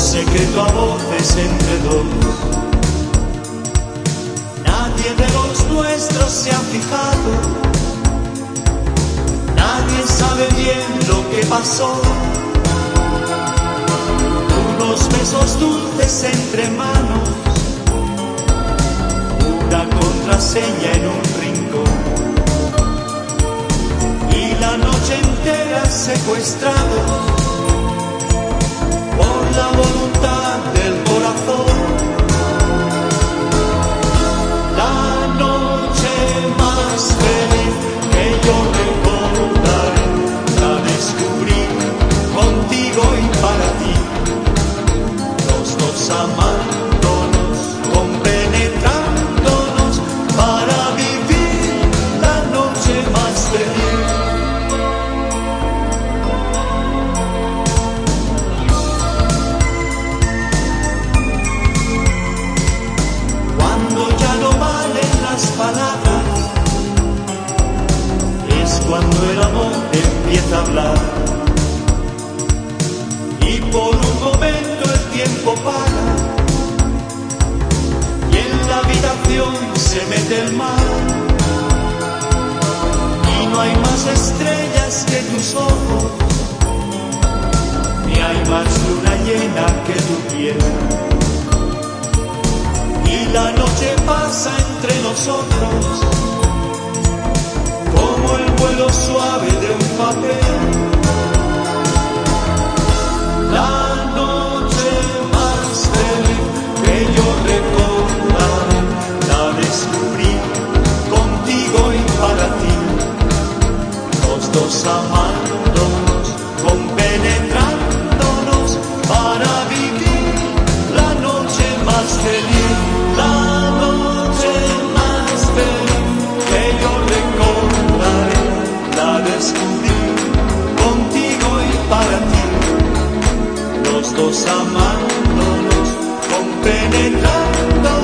secreto a voces entre dos. Nadie de los nuestros se ha fijado, nadie sabe bien lo que pasó. Unos besos dulces entre manos, una contraseña en un rincón. Y la noche entera secuestrado por la voluntad hablar. Y por un momento el tiempo para, y en la habitación se mete el mar. Y no hay más estrellas que tus ojos, ni hay más luna llena que tu piel y la noche pasa entre nosotros como el vuelo suave de un papel. Amándonos, compenetrándonos para vivir la noche más feliz, la noche más feliz que yo recordaré, la descubrí contigo y para ti, los dos amándonos, compenetrándonos